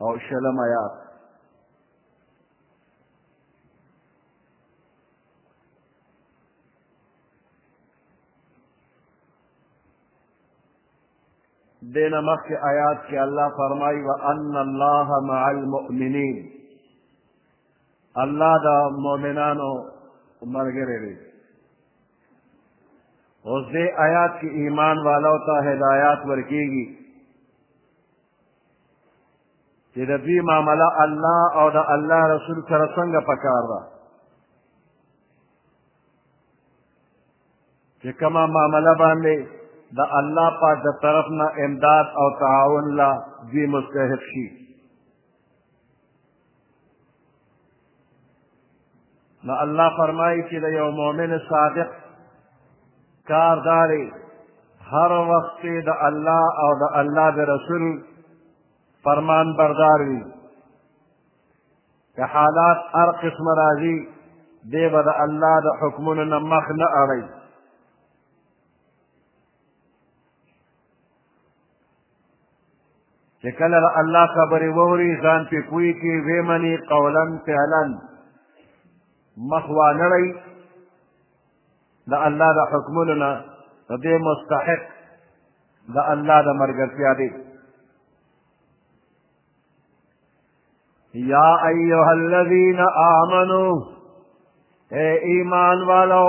او شلم آیات دین مخی آیات کې الله فرمایي وان الله مع المؤمنین الله دا مؤمنانو ملګری دی اوس دې آیات کې ایمان والو ته هدایات ورکیږي چې د دوی معامله الله او د الله رسول سره څنګه پکار ده چې کومه معامله باندې د الله پاک د طرف نه امداد او تعاون لا دوی مستحق شي نو الله فرمایي چې د یو مؤمن صادق کار داري هر وخت کې د الله او د الله د رسول فرمان بردار وي که حالات هر قسم راځي دی به د الله د حکمونو نه مخ نه اړوي چې کله له الله خبرې ووري ځان پې پوه کړي ویې مني قولا فعلا مخ وانړی د الله د حکمونو نه د دې مستحق د الله د مرګرتیا دی یا ایها الذین آمنو اے ایمان والو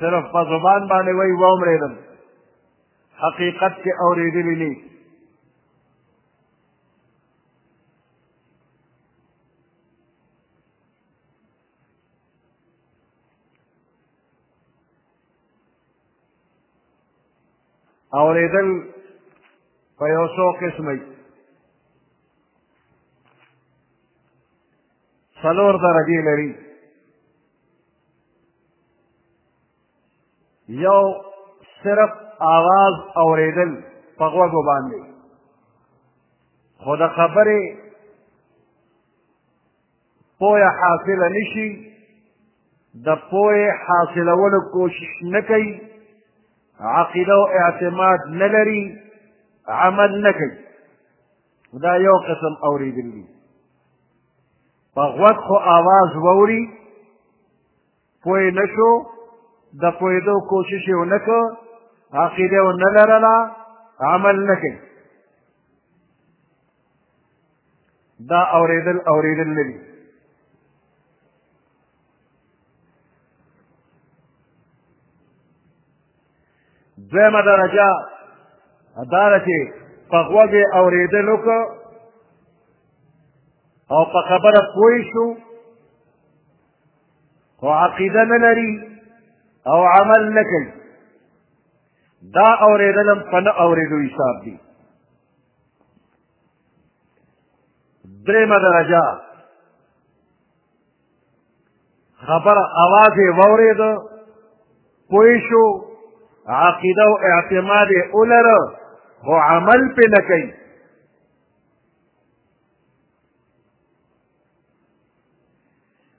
صرف په زبان باندې وای ومرېدم حقیقت کې اورېدلی نه اورېدل په یو څو قسمه څلور درجې لري یو صرف آواز اوریدل په غوږو باندې خو د خبرې پوهه حاصله نشي د پوهې حاصلولو کوشش نه کوي عقیده او اعتماد نه لري عمل نه کوي دا یو قسم اورېدل دي په غوږ خو آواز ووري پوه نه شو د پوهېدو کوشش یې ونه کړ عقیده یې ونه لرله عمل نه کوي دا اورېدل اورېدل نه دي دویمه درجه دا ده چې په غوږ یې اورېدل وکړو او په خبره پوه شو خو عقیده نه لري او عمل نه کوي دا اورېدل هم په نه اورېدو حساب دي درېیمه درجه خبر اواز یې واورېده پوه شو عقیده او اعتماد یې ولره خو عمل پې نه کوي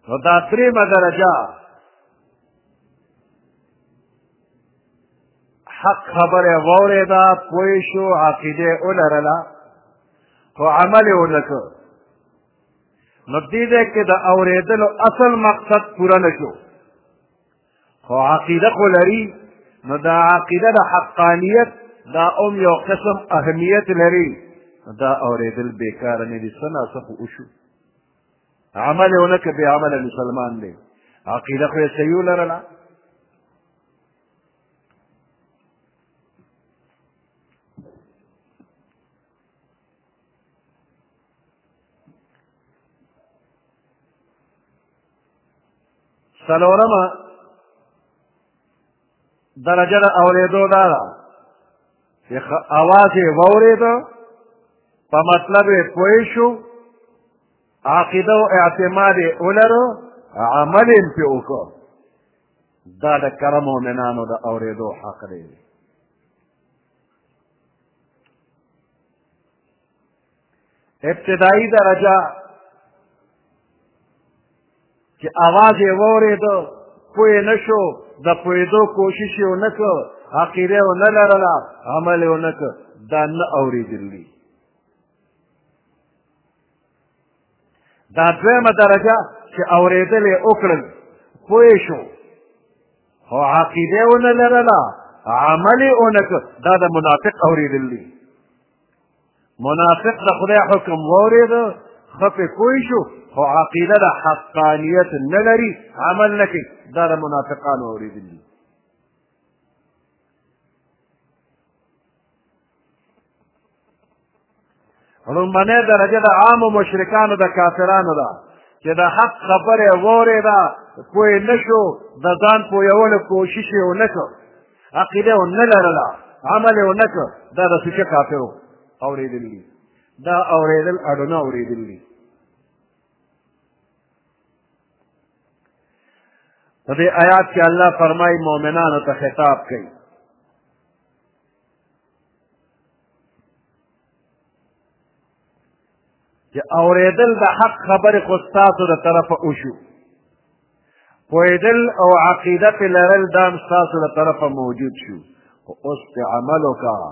نو دا درېیمه درجه حق خبره واورېده پوه شو عقیده یې ولرله خو عمل یې ونه کړ نو دې ځای کې د اورېدلو اصل مقصد پوره نه شو خو عقیده خو لري نو دا عقیده د حقانیت دا هم یو قسم اهمیت لري دا اورېدل بېکاره نه دي څه ناڅه خو وشو عمل یې ونه که بې عمله مسلمان دی عقیده خو یې صحیح ولرله څلورمه درجه د اورېدو دا ده چې اواز یې واورېده په مطلب یې پوه شو عقیده او اعتماد یې ولرو عمل یې پرې وکړو دا د کرم مؤمنانو د اورېدو حق دی ابتدایي درجه چې اواز یې واورېده پوه نه شو د پوهېدو کوشش یې ونه کړ عقیده یې ونه لرله عمل یې ونه کړ دا نه اورېدل دي دا دویمه درجه چې اورېدل یې وکړل پوه شو خو عقیده یې ونه لرله عمل یې ونه کړ دا د منافق اورېدل دي منافق د خدای حکم واورېده ښه پې پوه شو خو عقیده د حقانیت نه لري عمل نه کوي دا د منافقانو اورېدل دي لومبنۍ درجه د عامو مشرکانو د کافرانو ده چې د حق خبره وورې ده پوه نه شو د ځان پوهولو کوشش یې ونه کړ عقیده یې ونه لرله عمل یې ونه کړ دا د سوچه کافرو اورېدلي دي دا اورېدل اډونه اورېدلي دي په دې آیات کې الله فرمایي مؤمنانو ته خطاب کوي چې اورېدل د حق خبرې خو ستاسو د طرفه وشو پوهېدل او عقیده پې لرل دا هم ستاسو د طرفه موجود شو خو اوس پې عمل وکړه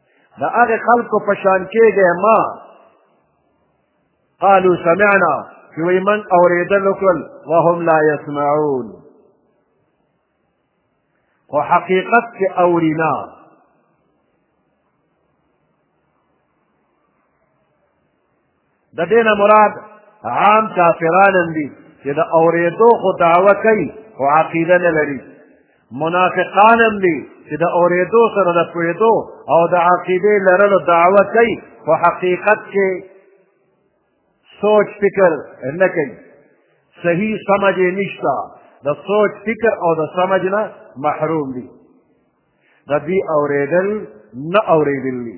د هغه خلکو په شان کېږی ما قالو سمعنا چې وایي من اورېدل وکړل وهم لا یسمعون خو حقیقت کې اوري نه د دې نه مراد عام کافران هم دي چې د اورېدو خو دعوه کوي خو عقیده نه لري منافقان هم دي چې د اورېدو سره د پوهېدو او د عقیدې لرلو دعوه کوي خو حقیقت کې سوچ فکر نه کوي صحیح سمج یې نشته د سوچ فکر او د سمج نه محروم دي د دوی اورېدل نه اورېدل دي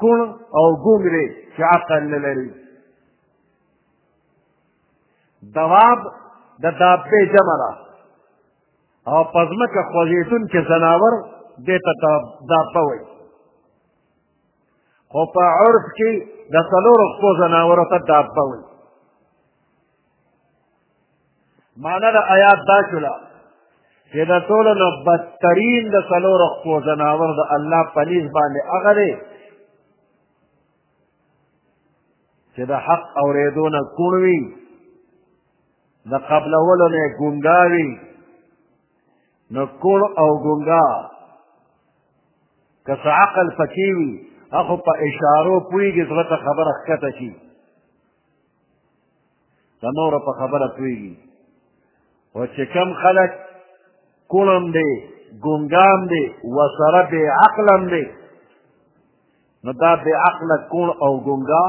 کوڼ او ګونګ دی چې عقل نه لري دواب د دابې جمع ده او په ځمکه خوځېدونکي ځناور دې ته دابه وایي خو په عرف کې د څلورو پښو ځناورو ته دابه وایي معنی د آیات دا شوله چې د ټولو نه بدترین د څلورو خپو ځناور د الله په نیز باندې هغه دی چې د حق اورېدو نه کوڼ وي د قبلولو نه ګونګا وي نو کوڼ او ګونګا که څه عقل پکې وي هغه په اشارو پوهېږي زړه ته خبره ښکته شي د نورو په خبره پوهېږي او چې کم خلک کړم دی ګونګام دی وسره بې عقلم دی نو دا بې عقله کوڼ او ګونګا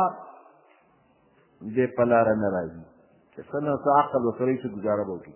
دې په لاره نه راځي چې څه نه څه عقل وسره یې څه ګزاره به وکړي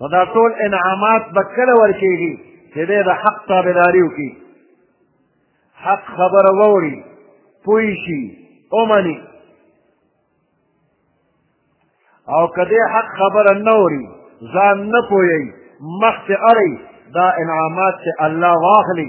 نو دا ټول انعامات به کله ورکېږي چې دی د حق تابعداري وکړي حق خبره واوري پوه شي ومني او که دی حق خبره نه اوري ځان نه پوهوي مخکې اړوي دا انعامات چې الله واخلي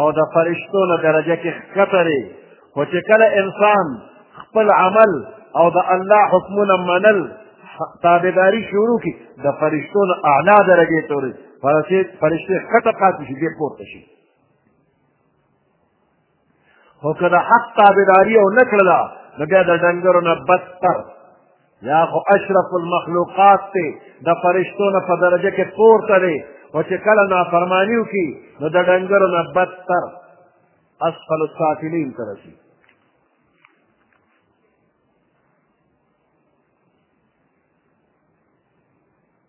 او د فرشتو له درجه کې ښکته دی خو چې کله انسان خپل عمل او د الله حکمونه منل تابعداري شروع کړي د فرشتو نه اعلی درجې ته ورسي فرشتې ښکته پاتې شي ډېر پورته شي خو که د حق تابعداري او نه کړله نو بیا د ډنګرو نه بدتر یا خو اشرف المخلوقات دی د فرشتو نه په درجه کې پورته دی او چې کله نافرماني وکړي نو د ډنګرو نه بدتر اسفل السافلین ته رسي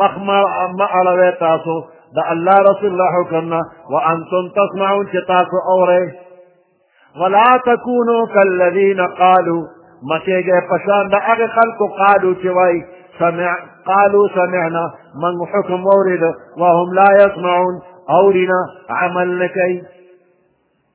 مخ ما اړوي تاسو د الله رسول الله حکم نه وانتم تسمعون چې تاسو اورئ ولا تکونو کالذین قالو مکېږئ په شان د هغې خلکو قالو چې وایي سمع قالو سمعنا من حکم واورېده وهم لا یسمعون اورنا عمل نه کوي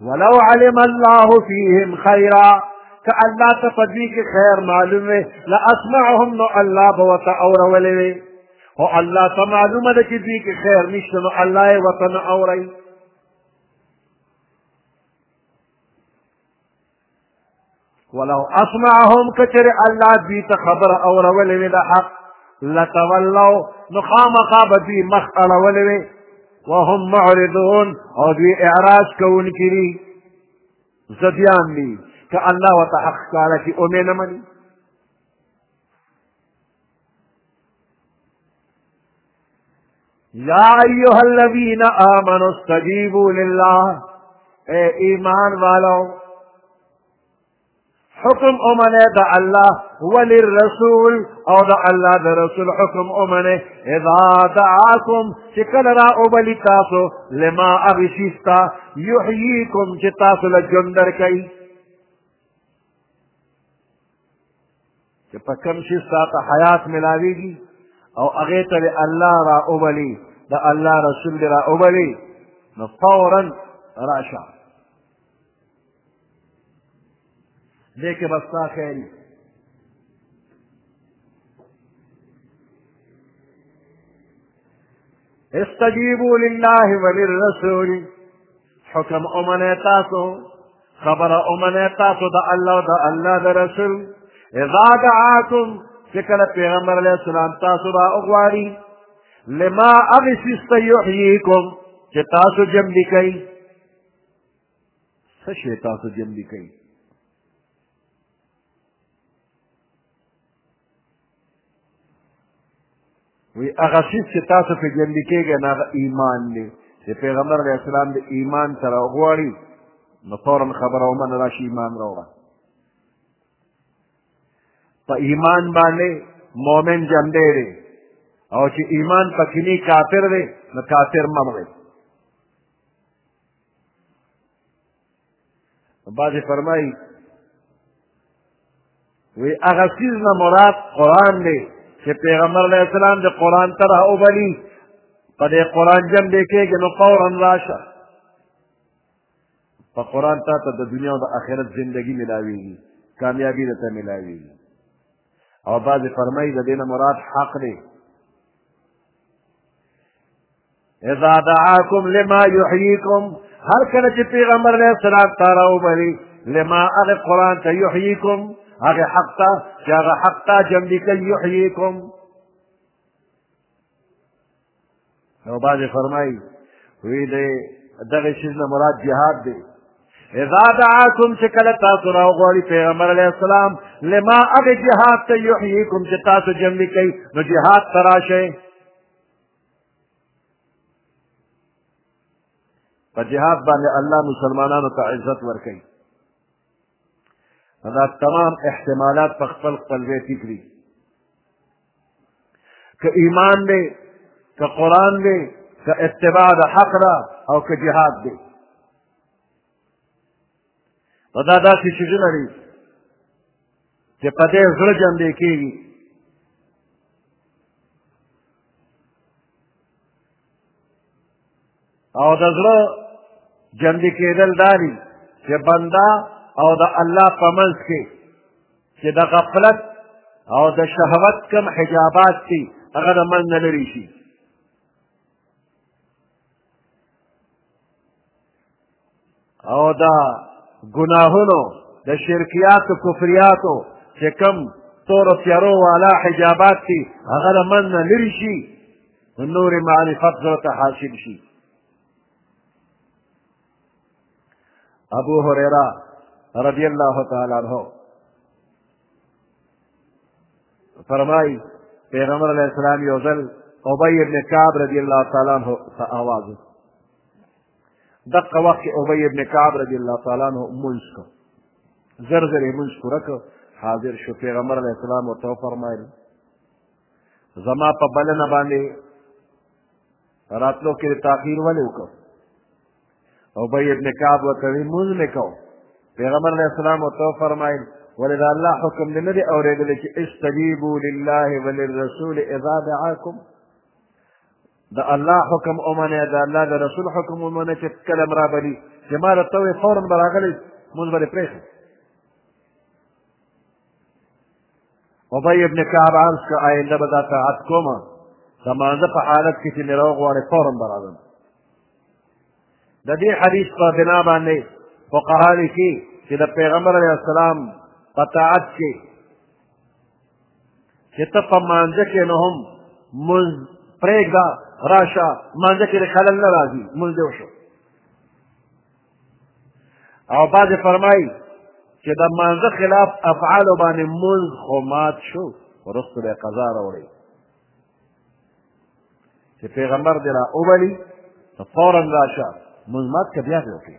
ولو علم الله فيهم خيرا که الله ته په دوی کې خیر معلوم وي لاسمعهم نو الله به ورته اورولې وي او الله ته معلومه ده چې دوی کې خیر نشته نو الله یې ورته نه اوري ولو اسمعهم کچر الله دوی ته خبر اورولې وي د حق لتولوا نو خامخا به دوی مخ اړولې وي وهم معرضون او دوی اعراض کوونکي دي زدیان دي که الله ورته حق ښکاره کړي او مې نه مني یا ایوہ الذین آمنوا استجیبوا للہ اے ایمان والو حکم امنه د الله وللرسول او د الله د رسول حکم امنه اذا دعاكم چې کله را اوبلی تاسو لما اغشیستا یحییکم چې تاسو له ژوند درکوي چې په کوم شي ساته حیات ملاویږي او هغه ته الله را اوبلی د الله رسول را اوبلی نو فورا راشه دې کې بس تا خیر استجیبوا لله وللرسول حکم ومنئ تاسو خبره ومنئ تاسو د الله او د الله د رسول اذا دعاکم چې کله پیغمبر علیه السلام تاسو را وغواړي لما هغه څه چې یحییکم چې تاسو جملي کوئ څه شی تاسو جملي کوئ وی هغه شیز چې تاسو په ژوندي کېږئ نه هغه ایمان دی چې پیغمبر علیه السلام د ایمان سره غواړي نو فورا خبره ومنه راشي ایمان راوړه په ایمان باندې مؤمن ژوندی دی او چې ایمان پکې نه کافر دی نو کافر مړ دی بعضې فرمایي وی هغه څیز نه مراد قرآن دی چې پیغمبر علیه السلام د قرآن طرح وبلي په دې قرآن جمع دی کېږي نو فورا راشه په قرآن تا ته د دنیا او د آخرت زندگی ملاویږي کامیابی درته ملاویږي او بعضې فرمایي د دې نه مراد حق دی اذا دعاكم لما يحييكم هر کله چې پیغمبر علیه السلام ته راوبلي لما هغه قرآن ته يحييكم هغه حق ته چې هغه حق ته جمدي کوي يحييكم نو بعضې فرمایي وی دی دغه شیز نه مراد جهاد دی اذا دعاكم چې کله تاسو راوغواړي پیغمبر علیه السلام لما هغه جهاد ته يحييكم چې تاسو جمدي کوي نو جهاد ته راشئ په جهاد باندې الله مسلمانانو ته عزت ورکوي دا تمام احتمالات په خپل خپل ځای ټیک دي که ایمان دی که قرآن دی که اتباع د حق ده او که جهاد دی نو دا داسې څیزونه دي چې په دې زړه جنبې کېږي او د زړه جنبې کېدل دا دي چې بنده او د الله په منځ کې چې د غفلت او د شهوت کم حجابات دي هغه د منځ نه لرې شي او دا ګناهونو د شرکیاتو کفریاتو چې کم تورو تیارو والا حجابات دي هغه له من نه لرې شي نو نورې معرفت زړه ته حاصل شي ابو هريره رضي الله تعالى عنه فرمای پیغمبر علیه السلام یو ځل ابی ابن کعب رضی الله تعالی عنه ته آواز دغه وخت ابی ابن کعب رضی الله تعالی عنه منځ کو زر زر یې منځ پوره کړ حاضر شو پیغمبر علیه السلام ورته وفرمایل زما په بلنه باندې راتلو کې تاخير ولې وکړ او بې ابن کعب ورته وی مونځ مې کو پیغمبر علیه السلام ورته وفرمایل ولې د الله حکم دې نه دی اورېدلی چې استجیبو لله وللرسول اذا دعاکم د الله حکم ومنه د الله د رسول حکم ومنه چې کله مرا بلی چې ما راته وی فورا به راغلی مونځ به دې پرېښود ابی ابن کعب عرض که آینده به دا طاعت کوم د مانځه په حالت کې چې مې راوغواړې فورا به راځم د دې حدیث په بنا باندې فقها لیکي چې د پیغمبر علیه السلام په طاعت کې چې ته په مانځه کې نه هم مونځ پرېږده راشه مانځه کې د خلل نه راځي مونځ دې وشو او بعض فرمایي چې د مانزه خلاف افعال باندې منز خو مات شو ورستو به قضا راوړي چې پیغمبر دې را اوبلي ته فورا راشه منز مات که بیا دې وکړي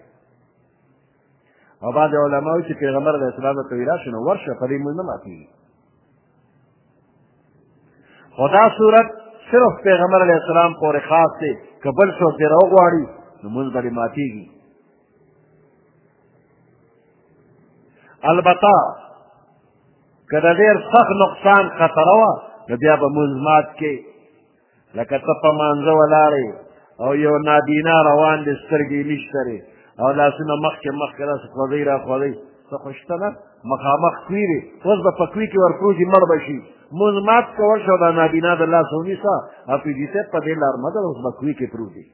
او بعض علماوي چې پیغمبر علیه السلام ته ویلا شنو ورشه په دې منز نه ماتېږي خو دا صورت صرف پیغمبر علیه السلام پورې خاص دی که بل څوک دې راوغواړي نو مونځ به دې ماتېږي البته که د ډېر سخت نقصان خطره وه نو بیا به مونځ مات کې لکه ته په مانځه ولاړې او یو نابینا روان دی سترګې نشترې او لاسونه مخکې مخکې داسې خوځوي را خوځوي څه خو شته نه مخامخ کوي دی اوس به په کوي کې ورپروزي مړ به شي مونځ مات که ورشه دا نابینا د لاس ونیسه او پیجي صاحب په دې لار مه ځه اوس به کوي کې پروزي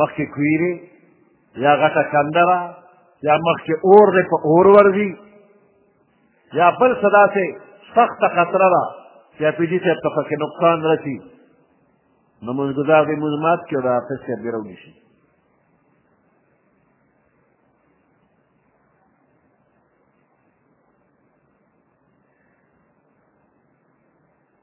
مخکې کویرې یا غټه کنده ده یا مخکې اور دی په اور ورځي یا بل څه داسې سخته خطره ده چې اپیجي صاحب ته پکې نقصان رسي نو منځګزار دې مونځ مات کړي او د حافظ صاحب دې راونیسي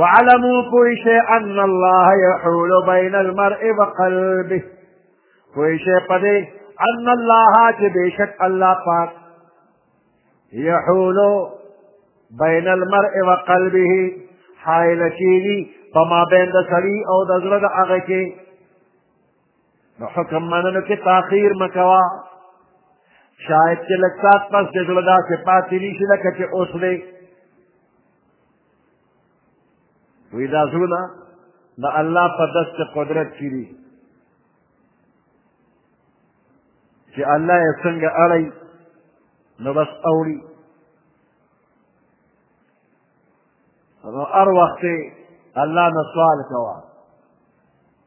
وعلموا پوه شئ ان الله يحول بين المرء وقلبه پوه شئ په دې ان الله چې بېشک الله پاک يحول بين المرء وقلبه حائل کېږي په مابین د سړي او د زړه د هغه کې نو حکم منلو کې تاخیر مه کوه شاید چې لږ ساعت پس د زړه داسې پاتې نه شي لکه چې اوس دی وی دا زړونه د الله په دست قدرت کې دي چې الله یې څنګه اړی نو بس اوړي نو هر وخت الله نه سوال کوه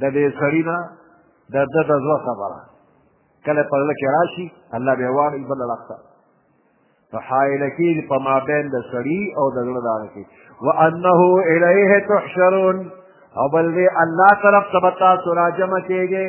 د دې سړي نه د ده د زړه خبره کله په زړه کې راشي الله بیا واړوي بل اړخ ته په حایل کېږي په مابین د سړي او د زړه د هغه کې وانه الیه تحشرون او بل دی الله طرف ته به تاسو راجمع کېږئ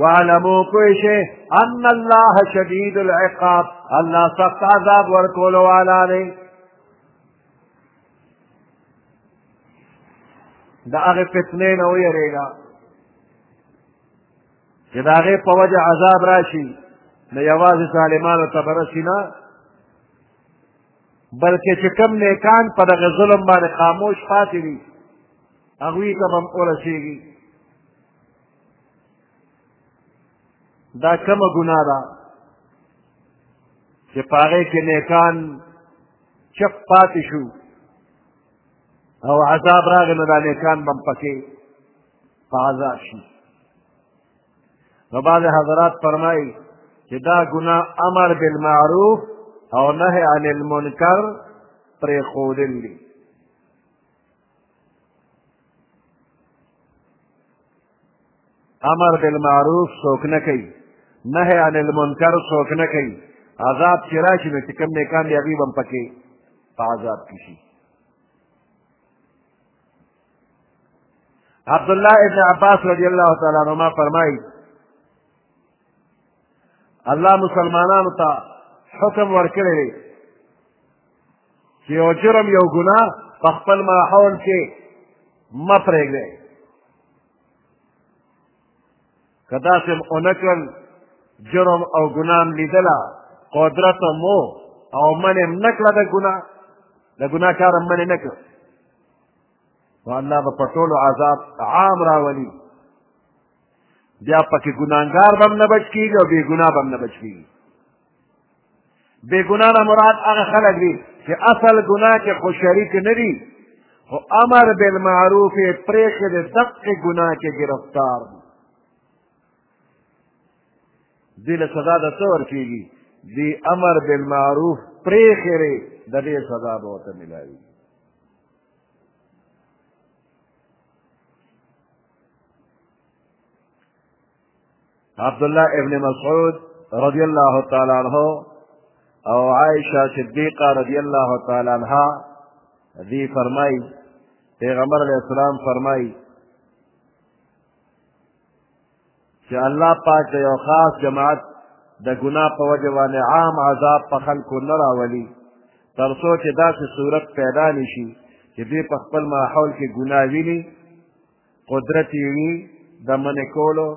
وعلمو کوشه ان الله شدید العقاب الله سخت عذاب ورکول والا دی د هغه فتنې نه ویریږه چې د هغې په وجه عذاب راشي نه یوازې ظالمانو ته به رسي نه بلکې چې کوم نیکان په دغه ظلم باندې خاموش پاتې دي هغوی ته به هم ورسېږي دا کومه ګناه ده چې په هغې کې نیکان چپ پاتې شو او عذاب راغی نو دا نیکان به هم پکې په عذاب شي نو بعضې حضرات فرمایي چې دا ګناه امر بالمعروف او نهی عن المنکر پرېښودل دي امر بالمعروف څوک نه کوي نهی عن المنکر څوک نه کوي عذاب چې راشي نو چې کوم نیکان دي هغوی به هم پکې په عذاب کې شي عبدالله ابن عباس رضی الله تعالی عنهما فرمایي الله مسلمانانو ته حکم ورکړی دی چې یو جرم یو ګناه په خپل ماحول کې مه پرېږدئ که داسې هم ونه کړل جرم او ګناه هم لیدله قدرت هم او من هم نه کړه د ګناه د ګناه کار هم منې نه کړ نو الله به په ټولو عذاب عام راولي بیا پکې ګناهګار به هم نه بچ کېږي او بې ګناه به هم نه بچ کېږي بې ګناه نه مراد هغه خلک دي چې اصل ګناه کې خو شریک نه دي خو امر بالمعروف یې پرېښې د دقې ګناه کې ګرفتار دي دې له سزا د څه ورکېږي دې امر بالمعروف پرېښې د دې سزا به ورته ملاوي عبدالله ابن مسعود رضی الله تعالی عنہ او عائشہ صدیقہ رضی اللہ تعالی عنہ دی فرمائی پیغمبر علیہ السلام فرمائی چې الله پاک د یو خاص جماعت د ګناه په وجه باندې عام عذاب په خلکو نه راولي تر څو چې داسې صورت پیدا نشي چې دوی په خپل ماحول کې ګناه ویني قدرت یې وي د منې کولو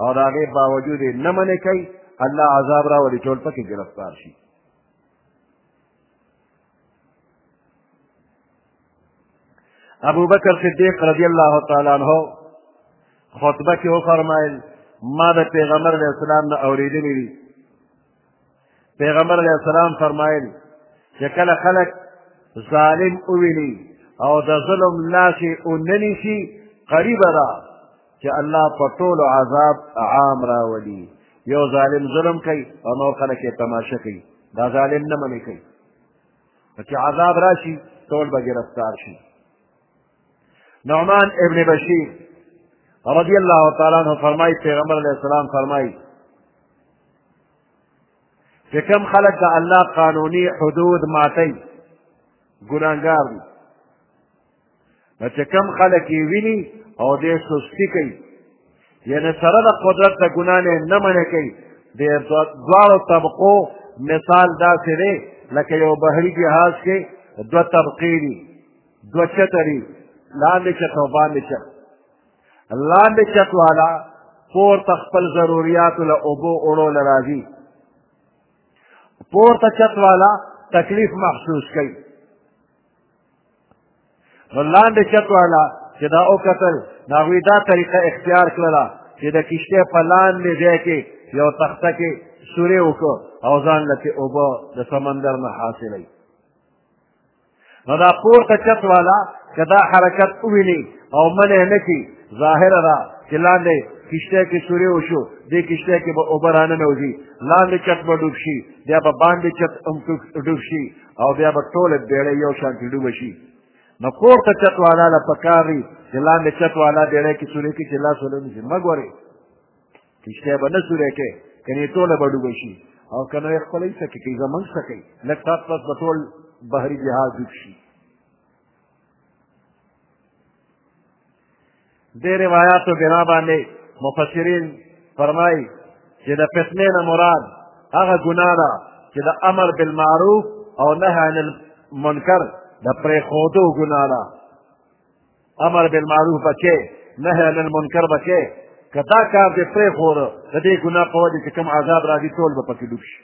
او د هغې باوجود یې نه منې کوي الله عذاب راولي ټول پکې ګرفتار شي ابو بکر صدیق رضی الله تعالی عنه خطبه کې وفرمایل ما د پیغمبر علیه السلام نه اورېدلي دي پیغمبر علیه السلام فرمایل چې کله خلک ظالم وویني او د ظلم لاس یې ونه نیسي قریبه ده چې الله په ټولو عذاب عام راولي یو ظالم ظلم کوي او نور خلک یې تماشه کوي دا ظالم نه منې کوي چې عذاب راشي ټول به ګرفتار شي نعمان ابن بشیر رضی اللہ تعالیٰ عنہ فرمائی پیغمبر علیہ السلام فرمائی کہ کم خلق دا اللہ قانونی حدود ماتی گناہگار دی نو چې کم خلک یې ویني او دې سستی کوي یعنې سره د قدرت د ګناه نه نه منع کوي د دواړو طبقو مثال داسې دی لکه یو بحري جهاز کې دوه طبقې دي دوه چتري لاندې چت او باندې چت لاندې چت والا پورته خپل ضروریاتو له اوبو اوړو له راځي پورته چت والا تکلیف محسوس کوي نو لاندې چت والا چې دا وکتل د هغوی دا طریقه اختیار کړله چې د کشتۍ په لاندې ځای کې یو تخته کې سورې وکړو او ځان له اوبه د سمندر نه حاصلوي نو دا پورته چت والا که دا حرکت وویني او منع نه کړي ظاهره ده چې لاندې کشته کې سورې وشو دې کشته کې به اوبه راننوځي لاندې چت به ډوب شي بیا به باندې چت هم ډوب شي او بیا به ټوله بیړۍ یو شانتې ډوبه شي نو پورته چت والا له پکار وي چې لاندې چت والا بیړۍ کې سورې کې چې لاس ولونیسي مه ګورئ کشته به نه سوره کې کني ټول به ډوب شي او کنه یې خپلې سکه کې زمنګ سکه لک سات پس به ټول بحري جهاز ډوب شي دې روایتو بنا باندې مفسرین فرمایي چې د فتنې نه مراد هغه ګناه ده چې د امر بالمعروف او نهی عن المنکر د پرېښودو ګناه ده امر بالمعروف بکې نهی عن المنکر بکې که دا کار دې پرېښوده د دې ګناه په وجه چې کوم عذاب راځي ټول به پکې ډوب شي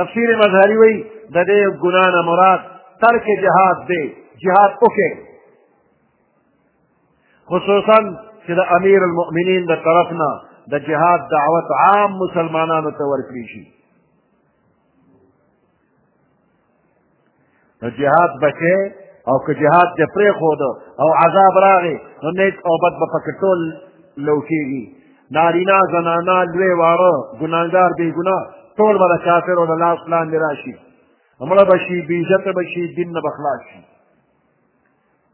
تفسیر مظهري وایي د دې ګناه نه مراد ترک جهاد دی جهاد وکړي خصوصا چې د امیر المؤمنین د طرف نه د جهاد دعوت عام مسلمانانو ته ورکړي شي نو جهاد بچې او که جهاد دې پرېښود او عذاب راغی نو نیک او بد به پکې ټول لو کېږي نارینه زنانه لوی واړه ګناهګار بې ګناه ټول به د کافرو د لاس لاندې راشي مړه به شي بېعزته به شي دین نه به خلاص شي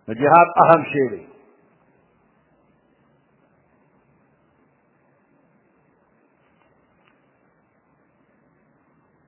نو جهاد اهم شی دی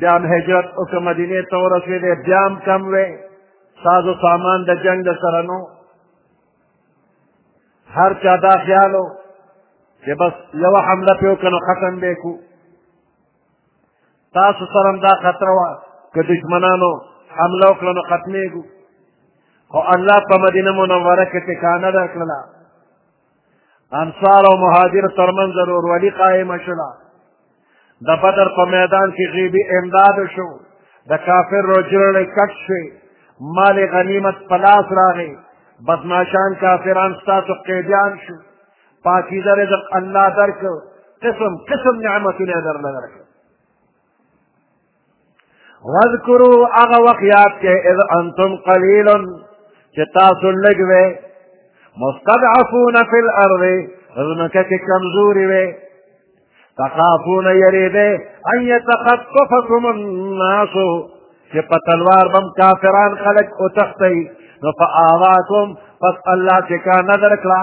بیا هم هجرت وکړه مدینې ته ورسېدې بیا هم کم وې ساز و سامان د جنګ د سره نو هر چا دا خیال و چې بس یوه حمله پې وکړه نو ختم به کړو تاسو سره هم دا خطر وه که دښمنانو حمله وکړه نو ختمېږو خو الله په مدینه منوره کې ټکانه درکړله انصار او مهاجر ترمنځ ورورولي قائمه شوه د بدر په میدان کې غیبي امداد شو د کافر رجلړې کټ شوې مال غنیمت په لاس راغی بدماشان کافران ستاسو قیدیان شو پاکیزه رزق الله درکړ قسم قسم نعمتونه درله درکړ واذکرو هغه وخت یاد کې اذ انتم قلیل چې تاسو لږ وې مستضعفون فی الارض ځمکه کې کمزوري وې تخافون یریده ان یتخطفکم الناس چې په تلوار بم کافران خلق او تختی نو فآواتم پس الله چې کا نظر کړه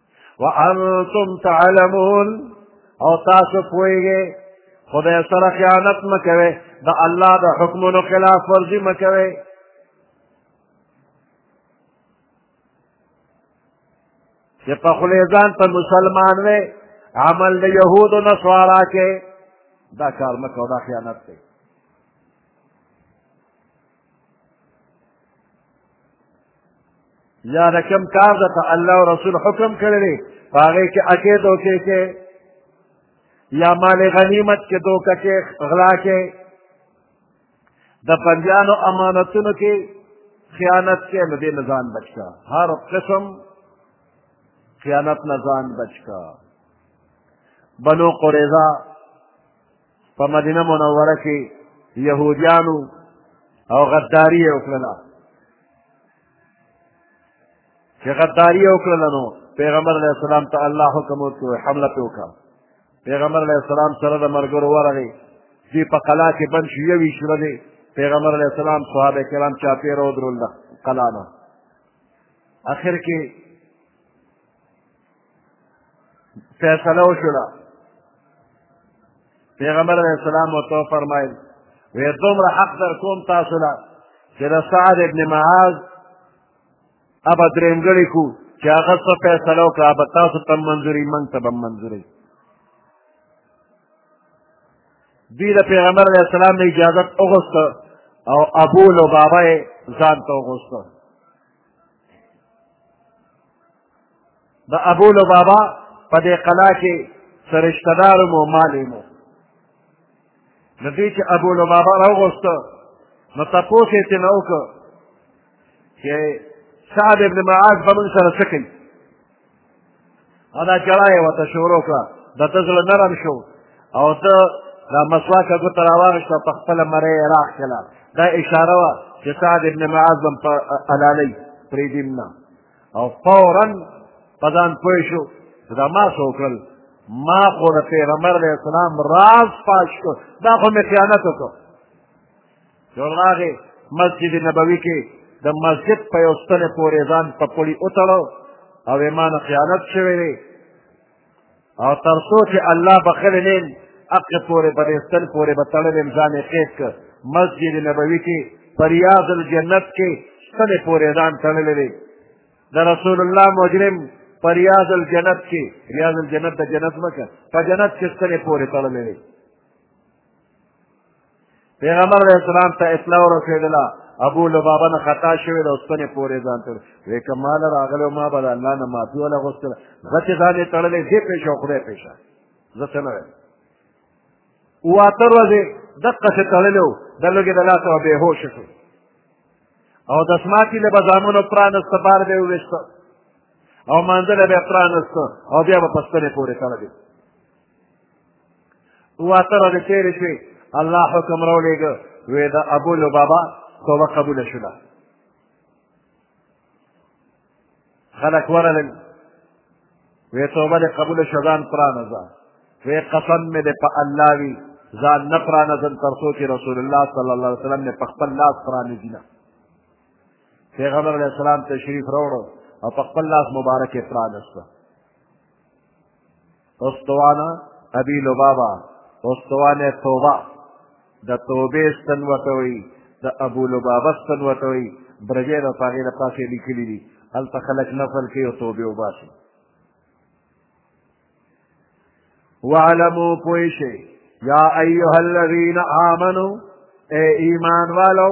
وانتم تعلمون او تاسو پوهیږئ خدای سره خیانت مه کوئ د الله د حکمونو خلاف ورزي مه کوئ چې په خولې ځان ته مسلمان وې عمل د یهودو نصوارا کې دا کار مه کوه دا خیانت دی یا د کوم کار د الله او رسول حکم کړی دی په هغې کې اکې دوکې کې یا مال غنیمت کې دوکه کې غلا کې د بندیانو امانتونو کې خیانت کې نو دې نه ځان بچ کړه هر قسم خیانت نه ځان بچ کړه بنو قریظه په مدینه منوره کې یهودیانو او غداری یې وکړله چې غداری یې وکړله نو پیغمبر علیه السلام ته الله حکم وکړو حمله پې وکړه پیغمبر علیه السلام سره د ملګرو ورغی دوی په قلا کې بند شو یوویشت ورځې پیغمبر علیه السلام صحابه کرام چاپېره ودرول د قلا نه اخر کې فیصله وشوله پیغمبر علیه السلام ورته وفرمایل وی دومره حق در کوم تاسو له چې د سعد ابن معاذ ابه درېمګړی کو چې هغه څه فیصله وکړه ابه تاسو ته منظوري موږ ته به منظوري دوی د پیغمبر علیه السلام نه اجازت وغوښته او ابو لبابه یې ځان ته وغوښته د ابو لبابا په دې قلا کې څه رشته دار مو مال یې مو نو دوی چې ابو لبابا راوغوسته نو تپوس یې ترې نه وکړ چې سعد ابن معاذ به موږ سره څه کوي او دا چړه یې ورته شروع کړه د ته زړه نرم شو او ته دا مسواکه ګوته راواخېسته په خپله مرۍ یې راښکله دا اشاره وه چې سعد ابن معاذ به هم په حلالۍ پرېږدي نه او فورا په ځان پوه شو چې دا ما څه وکړل ما خو د پیغمبر علیه السلام راز پاش کړ دا خو مې خیانت وکړ یو راغې مسجد نبوي کې د مسجد په یو ستنې پورې ځان په پولي وتړو او ایمان خیانت شوی دی او تر څو چې الله بخښلی نه یم هغې پورې به دې ستن پورې به تړلی یم ځان یې قید کړ مسجد نبوي کې په ریاض الجنت کې ستنې پورې ځان تړلی دی د رسول الله مجرم په ریاض الجنت کې ریاض الجنت د جنت مکه په جنت کې ستنې پورې تړلی دی پیغمبر علیه السلام ته اطلاع ورسېدله ابو لبابه نه خطا شوې ده او ستنې پورې ځان تړ وې که ما له راغلی ما به د الله نه معافي وله غوښتله زه چې ځان یې تړلی دې پېښه او خدای پېښه زه څه نه وایم اووه اته ورځې دقسې تړلی و د لږې د لاسه بېهوشه شو او دسمات یې له به زامنو پرانسته بار به یې وویسته او مانځله به یې پرانسته او بیا به په ستنې پورې تړلی واته ورځې تېرې شوې الله حکم راولېږه وې د ابو لبابا توبه قبوله شوله خلک ورغلل وې توبه دې قبوله شوه ځان پرانځه وې قسم مې دې په الله وي ځان نه پرانځم تر څو چې رسول الله صلی الله علیه وسلم مې په خپل لاس پرانځي نه پیغمبر علیه السلام تشریف راوړو او په خپل لاس مبارک یې پرانسته استوانه ابي لبابا استوانه توبه د توبې ستن ورته وایي د ابو لبابه ستن ورته وایي برجې د هغې د پاسه یې لیکلي دي هلته خلک نفل کوي او توبې وباسي واعلموا پوه شئ یا ایها الذین آمنو اے ایمان والو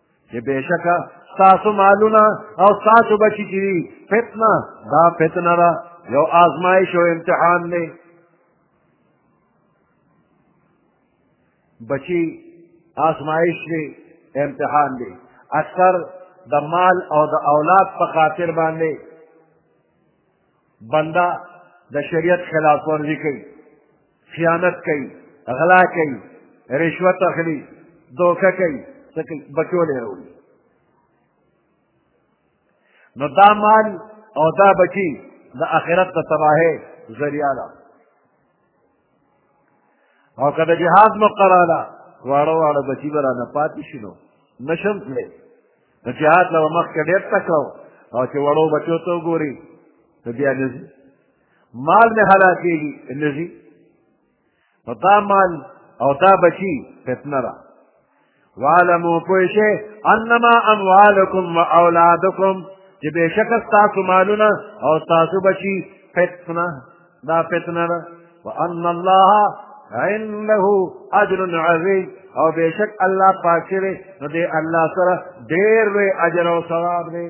چې بېشکه ستاسو مالونه او ستاسو بچي چې دي فتنه دا فتنه ده یو آزمایش او امتحان دی بچي آزمایش دی امتحان دی اکثر د مال او د اولاد په خاطر باندې بنده د شریعت خلاف ورزي کوي خیانت کوي غلا کوي رشوت اخلي دوکه کوي څه کوي بچولی راوړي نو دا مال او دا بچي د آخرت د تباهۍ ذریعه ده او که د جهاد مقراله واړه واړه بچي به رانه پاتې شي نو نه شم تللی د جهاد له مخکې ډېر تکړه او چې وړو بچو ته وګوري نو بیا نه ځي مال مې هلاکېږي نه ځي نو دا مال او دا بچي فتنه ده وعلمو پوشه انما اموالکم و اولادکم چې بېشکه ستاسو مالونه او ستاسو بچي فتنه دا فتنه ده وان الله عنده اجر عظیم او بېشک الله پاک چې دی نو دی الله سره ډېر لوی اجر او ثواب دی